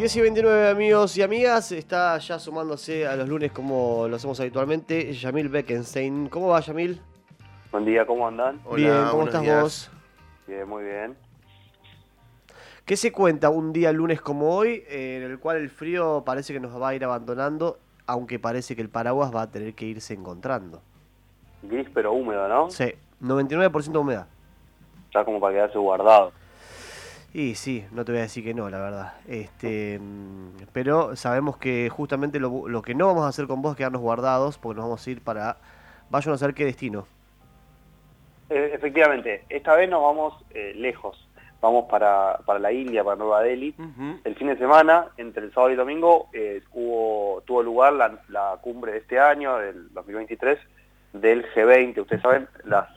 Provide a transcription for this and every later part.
10 y 29 amigos y amigas, está ya sumándose a los lunes como lo hacemos habitualmente, Yamil Beckenstein. ¿Cómo va Yamil? Buen día, ¿cómo andan? bien, ¿cómo estás vos? Bien, muy bien. ¿Qué se cuenta un día lunes como hoy, en el cual el frío parece que nos va a ir abandonando, aunque parece que el paraguas va a tener que irse encontrando? Gris pero húmedo, ¿no? Sí, 99% de humedad. Está como para quedarse guardado. Y sí, no te voy a decir que no, la verdad. Este, pero sabemos que justamente lo, que no vamos a hacer con vos es quedarnos guardados, porque nos vamos a ir para, vaya a saber qué destino. E, efectivamente, esta vez nos vamos eh, lejos. Vamos para, para, la India, para Nueva Delhi. El fin de semana, entre el sábado y el domingo, eh, hubo, tuvo lugar la, la, cumbre de este año, del 2023, del G20. Ustedes saben, las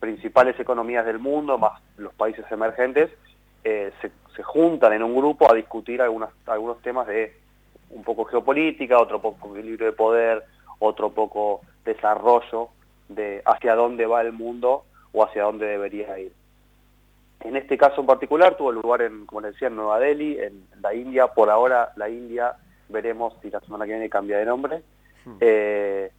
principales economías del mundo, más los países emergentes, eh, se, juntan en un grupo a discutir algunos temas de un poco geopolítica, otro poco equilibrio de poder, otro poco desarrollo de hacia dónde va el mundo o hacia dónde debería ir. En este caso en particular tuvo lugar en, como les decía, en Nueva Delhi, en la India. Por ahora la India veremos si la semana que viene cambia de nombre. Hmm. Eh,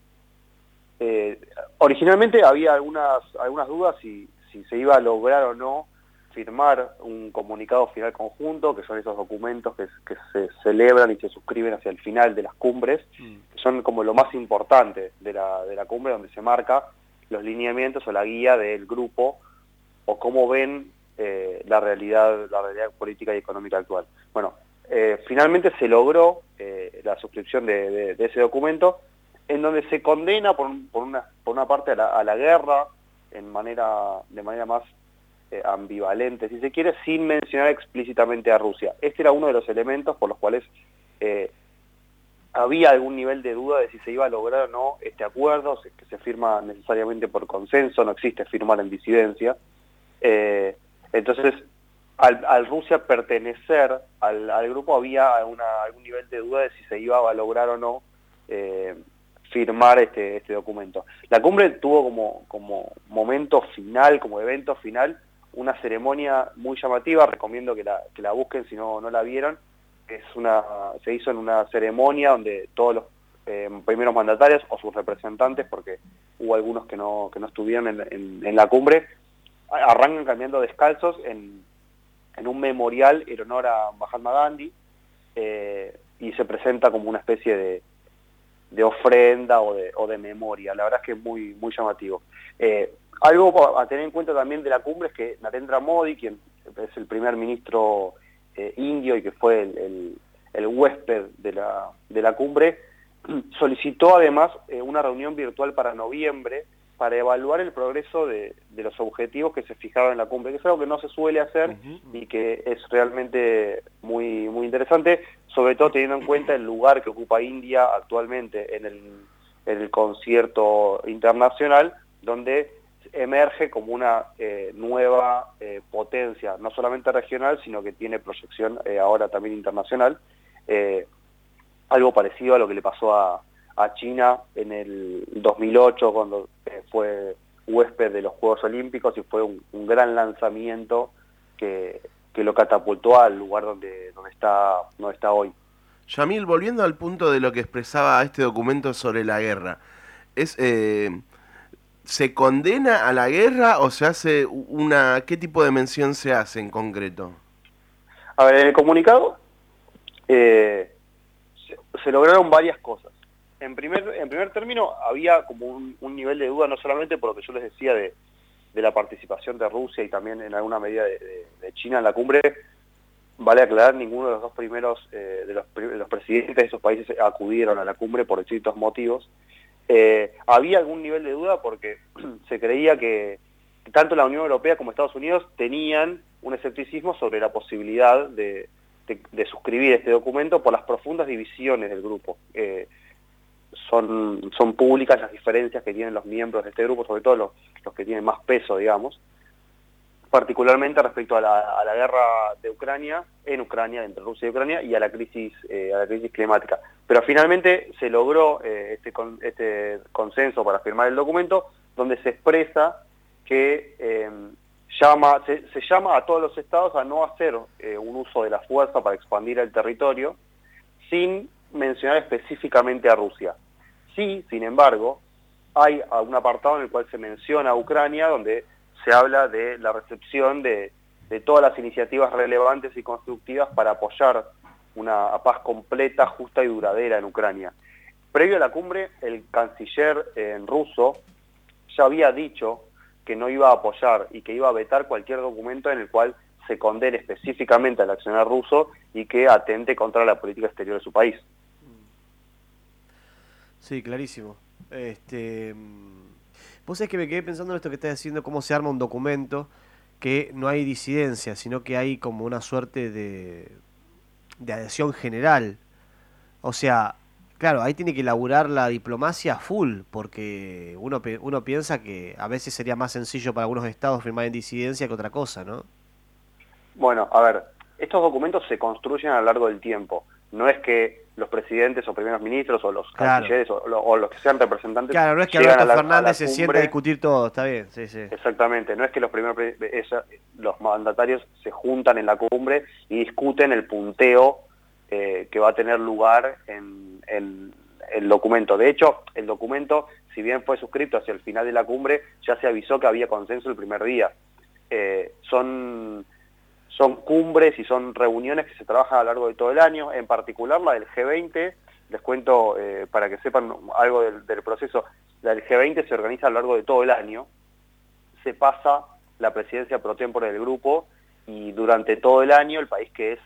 eh, originalmente había algunas, algunas dudas si, si se iba a lograr o no firmar un comunicado final conjunto, que son esos documentos que, se celebran y se suscriben hacia el final de las cumbres, mm. que son como lo más importante de la, de la cumbre, donde se marca los lineamientos o la guía del grupo o cómo ven eh, la realidad la realidad política y económica actual. Bueno, eh, finalmente se logró eh, la suscripción de, ese documento en donde se condena por, por, una, por una parte a la, a la guerra en manera, de manera más eh, ambivalente, si se quiere, sin mencionar explícitamente a Rusia. Este era uno de los elementos por los cuales eh, había algún nivel de duda de si se iba a lograr o no este acuerdo, que se firma necesariamente por consenso, no existe firmar en disidencia. Eh, entonces, al, Rusia pertenecer al, grupo había algún nivel de duda de si se iba a lograr o no firmar este, este documento. La cumbre tuvo como, como momento final, como evento final, una ceremonia muy llamativa, recomiendo que la, que la busquen si no, no la vieron, es una, se hizo en una ceremonia donde todos los eh, primeros mandatarios o sus representantes, porque hubo algunos que no, que no estuvieron en, la cumbre, arrancan cambiando descalzos en, en, un memorial en honor a Mahatma Gandhi eh, y se presenta como una especie de, de ofrenda o de, o de memoria. La verdad es que es muy, muy llamativo. Eh, algo a tener en cuenta también de la cumbre es que Narendra Modi, quien es el primer ministro eh, indio y que fue el, huésped de la, de la cumbre, solicitó además eh, una reunión virtual para noviembre para evaluar el progreso de, los objetivos que se fijaron en la cumbre, que es algo que no se suele hacer y que es realmente muy, muy interesante, sobre todo teniendo en cuenta el lugar que ocupa India actualmente en el, en el concierto internacional, donde emerge como una eh, nueva eh, potencia, no solamente regional, sino que tiene proyección eh, ahora también internacional, algo parecido a lo que le pasó a, China en el 2008, cuando fue huésped de los Juegos Olímpicos y fue un, gran lanzamiento que, lo catapultó al lugar donde, donde, está, donde está hoy. Yamil, volviendo al punto de lo que expresaba este documento sobre la guerra, es ¿Se condena a la guerra o se hace una... ¿Qué tipo de mención se hace en concreto? A ver, en el comunicado eh, se, lograron varias cosas. En primer, en primer término, había como un, nivel de duda, no solamente por lo que yo les decía de, la participación de Rusia y también en alguna medida de, China en la cumbre, vale aclarar, ninguno de los dos primeros, eh, de, los, de, los, presidentes de esos países acudieron a la cumbre por distintos motivos. Eh, había algún nivel de duda porque se creía que tanto la Unión Europea como Estados Unidos tenían un escepticismo sobre la posibilidad de, suscribir este documento por las profundas divisiones del grupo. Eh, son, son públicas las diferencias que tienen los miembros de este grupo, sobre todo los, los que tienen más peso, digamos particularmente respecto a la, guerra de Ucrania, en Ucrania, entre Rusia y Ucrania, y a la crisis, eh, a la crisis climática. Pero finalmente se logró eh, este, este consenso para firmar el documento, donde se expresa que eh, llama, se, llama a todos los estados a no hacer eh, un uso de la fuerza para expandir el territorio sin mencionar específicamente a Rusia. Sí, sin embargo, hay un apartado en el cual se menciona a Ucrania donde se habla de la recepción de, todas las iniciativas relevantes y constructivas para apoyar una paz completa, justa y duradera en Ucrania. Previo a la cumbre, el canciller en ruso ya había dicho que no iba a apoyar y que iba a vetar cualquier documento en el cual se condene específicamente al accionar ruso y que atente contra la política exterior de su país. Sí, clarísimo. Este, vos sabés que me quedé pensando en esto que estás diciendo, cómo se arma un documento, que no hay disidencia, sino que hay como una suerte de, adhesión general. O sea, Claro, ahí tiene que elaborar la diplomacia full, porque uno, uno piensa que a veces sería más sencillo para algunos estados firmar en disidencia que otra cosa, ¿no? Bueno, a ver, estos documentos se construyen a lo largo del tiempo. No es que los presidentes o primeros ministros o los cancilleres o, los que sean representantes... Claro, no es que Alberto Fernández se sienta a discutir todo, está bien, sí, sí. Exactamente, no es que los primeros los mandatarios se juntan en la cumbre y discuten el punteo eh, que va a tener lugar en, el documento. De hecho, el documento, si bien fue suscrito hacia el final de la cumbre, ya se avisó que había consenso el primer día. Eh, son, son cumbres y son reuniones que se trabajan a lo largo de todo el año, en particular la del G20, les cuento eh, para que sepan algo del, proceso, la del G20 se organiza a lo largo de todo el año, se pasa la presidencia pro tempore del grupo y durante todo el año el país que es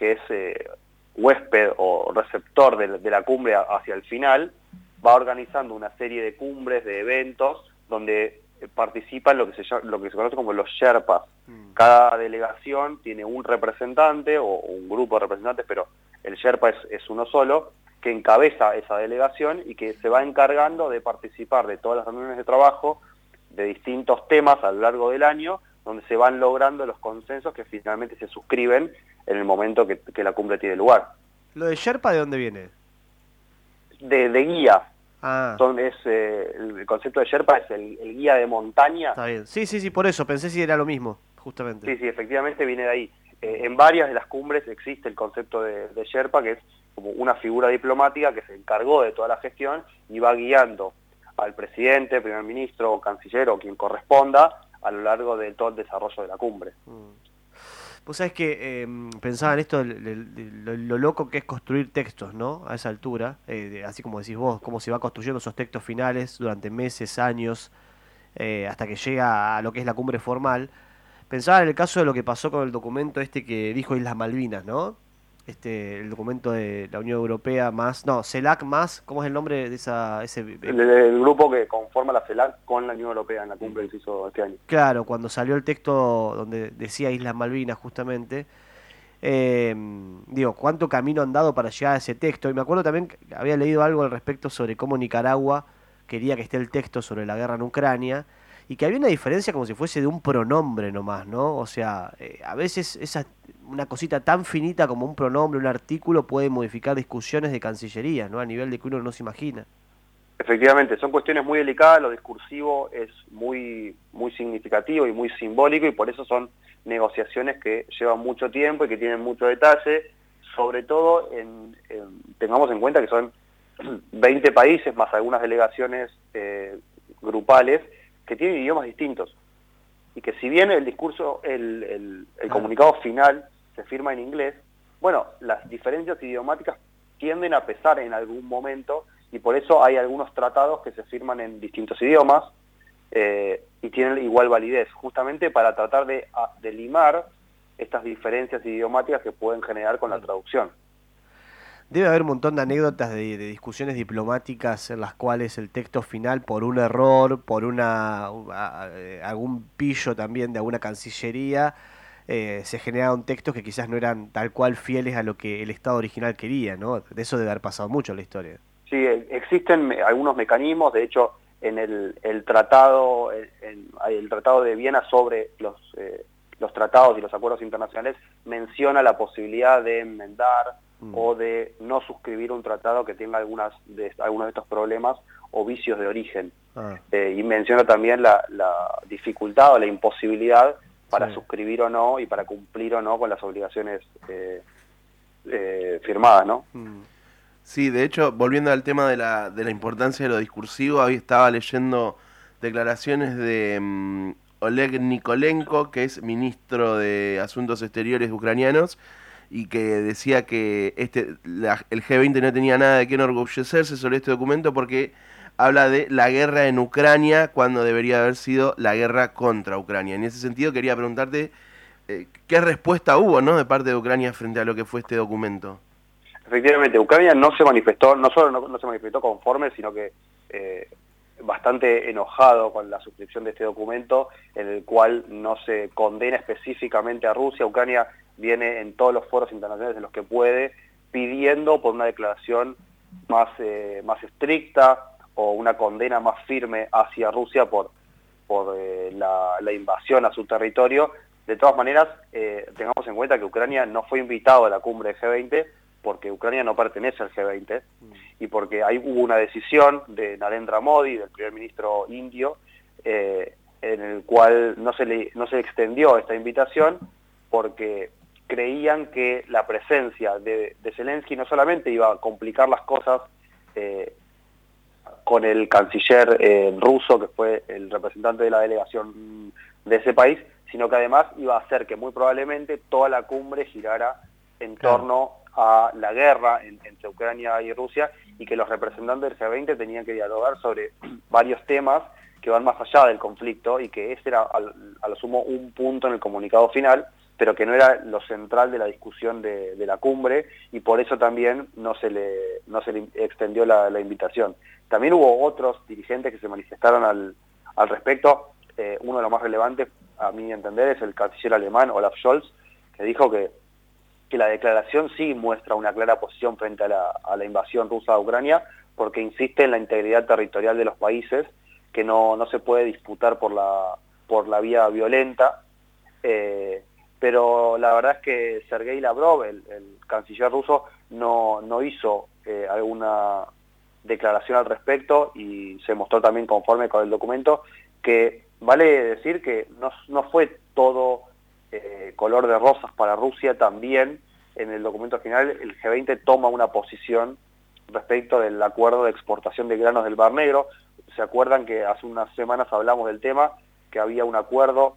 que es eh, huésped o receptor de, la cumbre hacia el final, va organizando una serie de cumbres, de eventos, donde eh, participan lo que se, lo que se conoce como los Sherpas. Mm. Cada delegación tiene un representante o un grupo de representantes, pero el Sherpa es, uno solo, que encabeza esa delegación y que se va encargando de participar de todas las reuniones de trabajo de distintos temas a lo largo del año, donde se van logrando los consensos que finalmente se suscriben en el momento que, la cumbre tiene lugar. ¿Lo de Sherpa de dónde viene? De, guía. Ah. Son, es, eh, el concepto de Sherpa es el, guía de montaña. Está bien. Sí, sí, sí, por eso. Pensé si era lo mismo, justamente. Sí, sí, efectivamente viene de ahí. Eh, en varias de las cumbres existe el concepto de, de Sherpa, que es como una figura diplomática que se encargó de toda la gestión y va guiando al presidente, primer ministro o canciller o quien corresponda a lo largo de todo el desarrollo de la cumbre. Mm. Vos sabés que em, pensaba en esto, lo, loco que es construir textos, ¿no? A esa altura, eh, así como decís vos, cómo se va construyendo esos textos finales durante meses, años, eh, hasta que llega a lo que es la cumbre formal. Pensaba en el caso de lo que pasó con el documento este que dijo Islas Malvinas, ¿no? Este el documento de la Unión Europea más, no, CELAC más, ¿cómo es el nombre de esa, ese... El, grupo que conforma la CELAC con la Unión Europea en la cumbre que se hizo este año. Claro, cuando salió el texto donde decía Islas Malvinas justamente, eh, digo, ¿cuánto camino han dado para llegar a ese texto? Y me acuerdo también que había leído algo al respecto sobre cómo Nicaragua quería que esté el texto sobre la guerra en Ucrania, y que había una diferencia como si fuese de un pronombre nomás, ¿no? O sea, eh, a veces esa una cosita tan finita como un pronombre, un artículo puede modificar discusiones de Cancillería, ¿no? A nivel de que uno no se imagina. Efectivamente, son cuestiones muy delicadas, lo discursivo es muy, muy significativo y muy simbólico y por eso son negociaciones que llevan mucho tiempo y que tienen mucho detalle, sobre todo en, tengamos en cuenta que son 20 países más algunas delegaciones eh, grupales que tienen idiomas distintos. Y que si bien el discurso, el, el, comunicado final se firma en inglés, bueno, las diferencias idiomáticas tienden a pesar en algún momento y por eso hay algunos tratados que se firman en distintos idiomas eh, y tienen igual validez, justamente para tratar de, de limar estas diferencias idiomáticas que pueden generar con la traducción. Debe haber un montón de anécdotas de, discusiones diplomáticas en las cuales el texto final, por un error, por una algún pillo también de alguna cancillería, eh, se generaron textos que quizás no eran tal cual fieles a lo que el Estado original quería, ¿no? De eso debe haber pasado mucho en la historia. Sí, e, existen algunos mecanismos, de hecho, en el, tratado el tratado de Viena sobre eh, los tratados y los acuerdos internacionales menciona la posibilidad de enmendar Mm. o de no suscribir un tratado que tenga algunas de, algunos de estos problemas o vicios de origen. Ah. y menciona también la, dificultad o la imposibilidad para suscribir o no y para cumplir o no con las obligaciones firmadas, ¿no? Mm. Sí, de hecho, volviendo al tema de la, de la importancia de lo discursivo, ahí estaba leyendo declaraciones de mm, Oleg Nikolenko, que es ministro de Asuntos Exteriores ucranianos, y que decía que este el G20 no tenía nada de qué enorgullecerse sobre este documento porque habla de la guerra en Ucrania cuando debería haber sido la guerra contra Ucrania. En ese sentido quería preguntarte eh, qué respuesta hubo ¿no? de parte de Ucrania frente a lo que fue este documento. Efectivamente, Ucrania no se manifestó, no solo no, se manifestó conforme, sino que eh, bastante enojado con la suscripción de este documento, en el cual no se condena específicamente a Rusia. Ucrania viene en todos los foros internacionales en los que puede, pidiendo por una declaración más, eh, más estricta o una condena más firme hacia Rusia por, por eh, la, invasión a su territorio. De todas maneras, tengamos en cuenta que Ucrania no fue invitado a la cumbre de G20, porque Ucrania no pertenece al G20 y porque hay, hubo una decisión de Narendra Modi, del primer ministro indio, eh, en el cual no se, le, no se extendió esta invitación porque creían que la presencia de, Zelensky no solamente iba a complicar las cosas eh, con el canciller eh, ruso, que fue el representante de la delegación de ese país, sino que además iba a hacer que muy probablemente toda la cumbre girara en torno a la guerra entre Ucrania y Rusia y que los representantes del G20 tenían que dialogar sobre varios temas que van más allá del conflicto y que ese era a lo sumo un punto en el comunicado final, pero que no era lo central de la discusión de, la cumbre y por eso también no se le, no se le extendió la, invitación. También hubo otros dirigentes que se manifestaron al, al respecto. Eh, uno de los más relevantes, a mi entender, es el canciller alemán Olaf Scholz, que dijo que que la declaración sí muestra una clara posición frente a la, invasión rusa de Ucrania, porque insiste en la integridad territorial de los países, que no, no se puede disputar por la, por la vía violenta. Eh, pero la verdad es que Sergei Lavrov, el, canciller ruso, no, no hizo eh, alguna declaración al respecto y se mostró también conforme con el documento, que vale decir que no, no fue todo eh, color de rosas para Rusia también, en el documento final el G20 toma una posición respecto del acuerdo de exportación de granos del Bar Negro. ¿Se acuerdan que hace unas semanas hablamos del tema, que había un acuerdo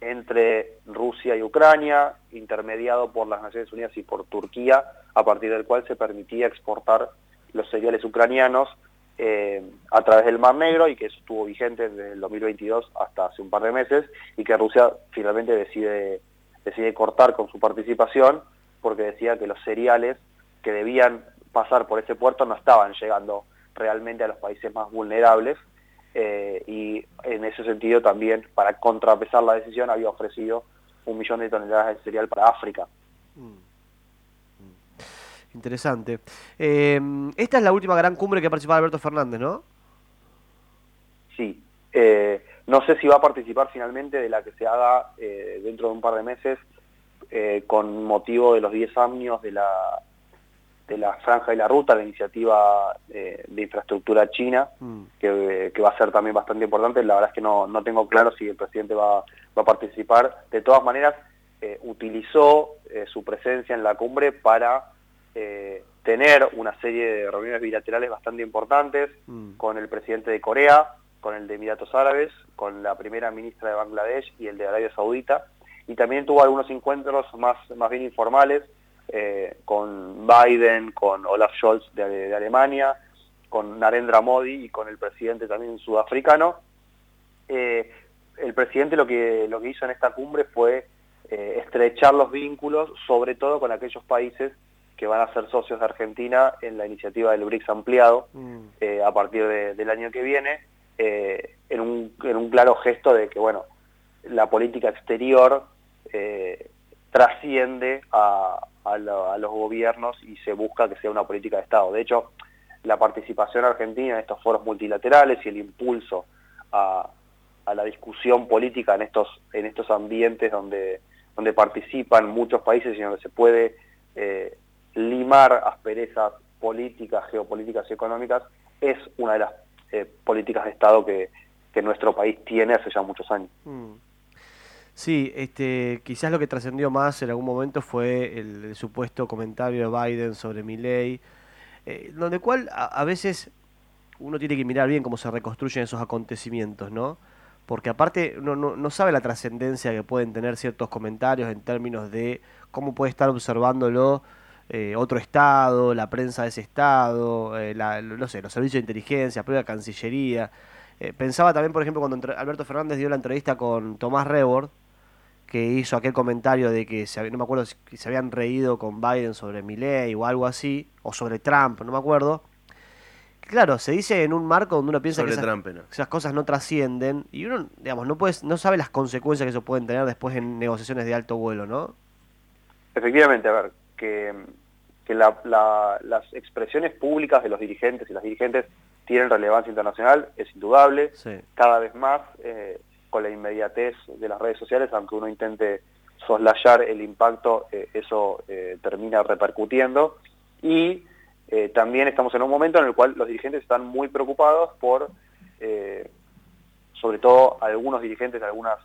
entre Rusia y Ucrania, intermediado por las Naciones Unidas y por Turquía, a partir del cual se permitía exportar los cereales ucranianos eh, a través del Mar Negro y que eso estuvo vigente desde el 2022 hasta hace un par de meses y que Rusia finalmente decide, decide cortar con su participación porque decía que los cereales que debían pasar por ese puerto no estaban llegando realmente a los países más vulnerables eh, y en ese sentido también para contrapesar la decisión había ofrecido un millón de toneladas de cereal para África. Mm. Interesante. Eh, esta es la última gran cumbre que ha participado Alberto Fernández, ¿no? Sí. Eh, no sé si va a participar finalmente de la que se haga eh, dentro de un par de meses con motivo de los 10 años de la, de la Franja y la Ruta, la iniciativa de infraestructura china, mm. que, va a ser también bastante importante. La verdad es que no, no tengo claro si el presidente va, va a participar. De todas maneras, utilizó su presencia en la cumbre para eh, tener una serie de reuniones bilaterales bastante importantes mm. con el presidente de Corea, con el de Emiratos Árabes, con la primera ministra de Bangladesh y el de Arabia Saudita, y también tuvo algunos encuentros más, más bien informales eh, con Biden, con Olaf Scholz de, Alemania, con Narendra Modi y con el presidente también sudafricano. Eh, el presidente lo que, lo que hizo en esta cumbre fue estrechar los vínculos, sobre todo con aquellos países que van a ser socios de Argentina en la iniciativa del BRICS ampliado mm. eh, a partir del año que viene, eh, en, un, en, un, claro gesto de que, bueno, la política exterior eh, trasciende a, a, los gobiernos y se busca que sea una política de Estado. De hecho, la participación argentina en estos foros multilaterales y el impulso a, a la discusión política en estos, en estos ambientes donde, donde participan muchos países y donde se puede limar asperezas políticas, geopolíticas y económicas es una de las eh, políticas de Estado que, que, nuestro país tiene hace ya muchos años. Mm. Sí, este, quizás lo que trascendió más en algún momento fue el, supuesto comentario de Biden sobre mi ley, eh, donde cual a, veces uno tiene que mirar bien cómo se reconstruyen esos acontecimientos, ¿no? Porque aparte uno no, sabe la trascendencia que pueden tener ciertos comentarios en términos de cómo puede estar observándolo eh, otro estado, la prensa de ese estado, eh, no sé, los servicios de inteligencia, la propia Cancillería. pensaba también, por ejemplo, cuando Alberto Fernández dio la entrevista con Tomás Rebord, que hizo aquel comentario de que se, no me acuerdo si se habían reído con Biden sobre Milley o algo así, o sobre Trump, no me acuerdo. Claro, se dice en un marco donde uno piensa que esas, cosas no trascienden y uno, digamos, no puedes, no sabe las consecuencias que eso pueden tener después en negociaciones de alto vuelo, ¿no? Efectivamente, a ver, que, que las expresiones públicas de los dirigentes y las dirigentes tienen relevancia internacional, es indudable. Cada vez más eh, con la inmediatez de las redes sociales, aunque uno intente soslayar el impacto, eh, eso eh, termina repercutiendo. Y también estamos en un momento en el cual los dirigentes están muy preocupados por, sobre todo algunos dirigentes de algunas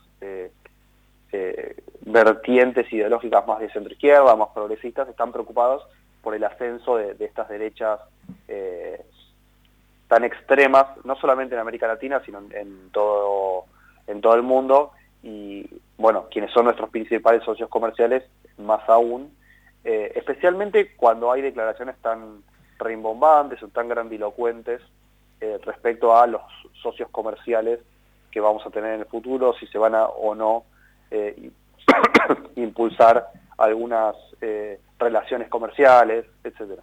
vertientes ideológicas más de centro izquierda, más progresistas, están preocupados por el ascenso de, estas derechas tan extremas, no solamente en América Latina, sino en todo en todo el mundo. Y, bueno, quienes son nuestros principales socios comerciales, más aún, eh, especialmente cuando hay declaraciones tan rimbombantes o tan grandilocuentes eh, respecto a los socios comerciales que vamos a tener en el futuro, si se van a o no eh, impulsar algunas relaciones comerciales, etcétera.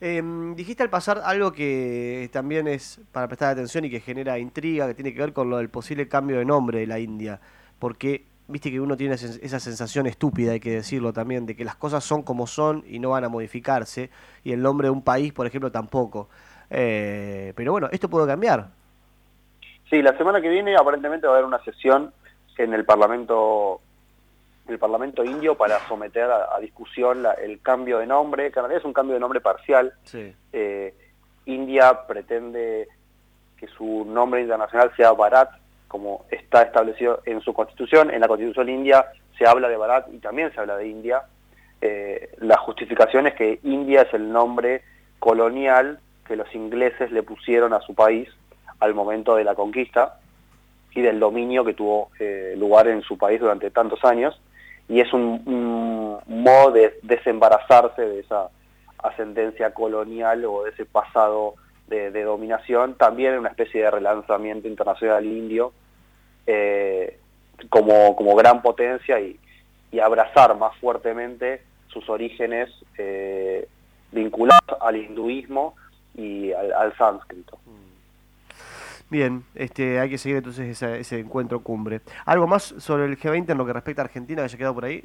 Em, dijiste al pasar algo que también es para prestar atención y que genera intriga, que tiene que ver con lo del posible cambio de nombre de la India, porque viste que uno tiene esa sensación estúpida, hay que decirlo también, de que las cosas son como son y no van a modificarse, y el nombre de un país, por ejemplo, tampoco. Eh, pero bueno, esto puede cambiar. Sí, la semana que viene aparentemente va a haber una sesión en el Parlamento el Parlamento indio para someter a, discusión el cambio de nombre, que en realidad es un cambio de nombre parcial. Eh, India pretende que su nombre internacional sea Bharat, como está establecido en su constitución. En la constitución india se habla de Bharat y también se habla de India. Eh, la justificación es que India es el nombre colonial que los ingleses le pusieron a su país al momento de la conquista y del dominio que tuvo eh, lugar en su país durante tantos años. Y es un, modo de desembarazarse de esa ascendencia colonial o de ese pasado de, dominación, también una especie de relanzamiento internacional indio eh, como, como gran potencia y, abrazar más fuertemente sus orígenes eh, vinculados al hinduismo y al sánscrito. Bien, este, hay que seguir entonces ese encuentro cumbre. ¿Algo más sobre el G20 en lo que respecta a Argentina que haya quedado por ahí?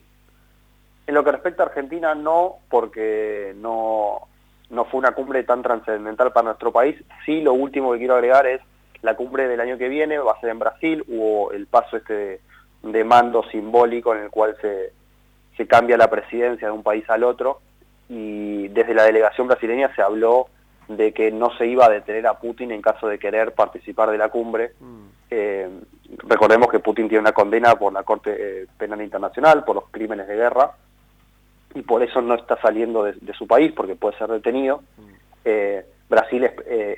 En lo que respecta a Argentina no, porque no, no fue una cumbre tan trascendental para nuestro país. Sí, lo último que quiero agregar es la cumbre del año que viene, va a ser en Brasil, hubo el paso este de, mando simbólico en el cual se, se cambia la presidencia de un país al otro y desde la delegación brasileña se habló de que no se iba a detener a Putin en caso de querer participar de la cumbre. Mm. Eh, recordemos que Putin tiene una condena por la Corte eh, Penal Internacional por los crímenes de guerra y por eso no está saliendo de, su país porque puede ser detenido. Mm. Eh, Brasil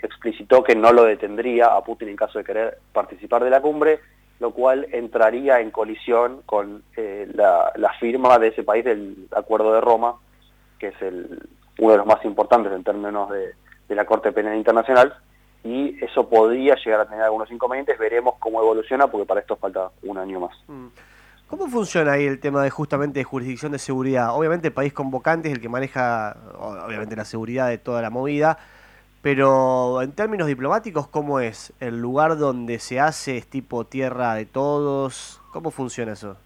explicitó que no lo detendría a Putin en caso de querer participar de la cumbre, lo cual entraría en colisión con la, la, firma de ese país del Acuerdo de Roma, que es el, uno de los más importantes en términos de, de la Corte Penal Internacional y eso podría llegar a tener algunos inconvenientes, veremos cómo evoluciona porque para esto falta un año más. Mm. ¿Cómo funciona ahí el tema de justamente de jurisdicción de seguridad? Obviamente el país convocante es el que maneja obviamente la seguridad de toda la movida, pero en términos diplomáticos, ¿cómo es? ¿El lugar donde se hace es tipo tierra de todos? ¿Cómo funciona eso?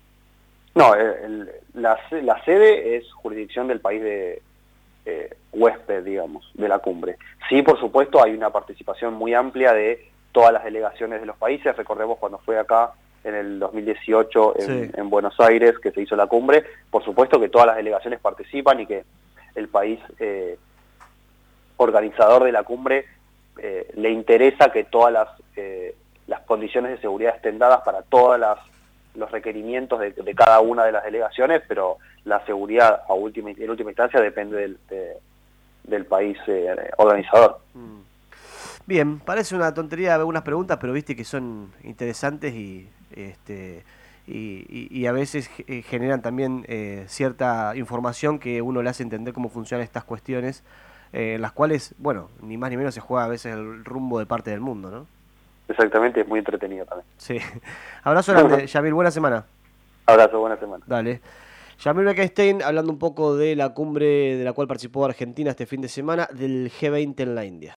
No, la, la sede es jurisdicción del país de, eh, huésped, digamos, de la cumbre. Sí, por supuesto, hay una participación muy amplia de todas las delegaciones de los países. Recordemos cuando fue acá en el 2018 en, Buenos Aires que se hizo la cumbre. Por supuesto que todas las delegaciones participan y que el país eh, organizador de la cumbre eh, le interesa que todas las, las condiciones de seguridad estén dadas para todos los requerimientos de, cada una de las delegaciones, pero la seguridad a última, en última instancia depende del, del país organizador. Mm. Bien, parece una tontería algunas preguntas, pero viste que son interesantes y este y, a veces eh, generan también eh, cierta información que uno le hace entender cómo funcionan estas cuestiones, eh, en las cuales, bueno, ni más ni menos se juega a veces el rumbo de parte del mundo, ¿no? Exactamente, es muy entretenido también. Sí. Abrazo grande, Yamil, buena semana. Abrazo, buena semana. Dale. Yamil Beckenstein hablando un poco de la cumbre de la cual participó Argentina este fin de semana del G20 en la India.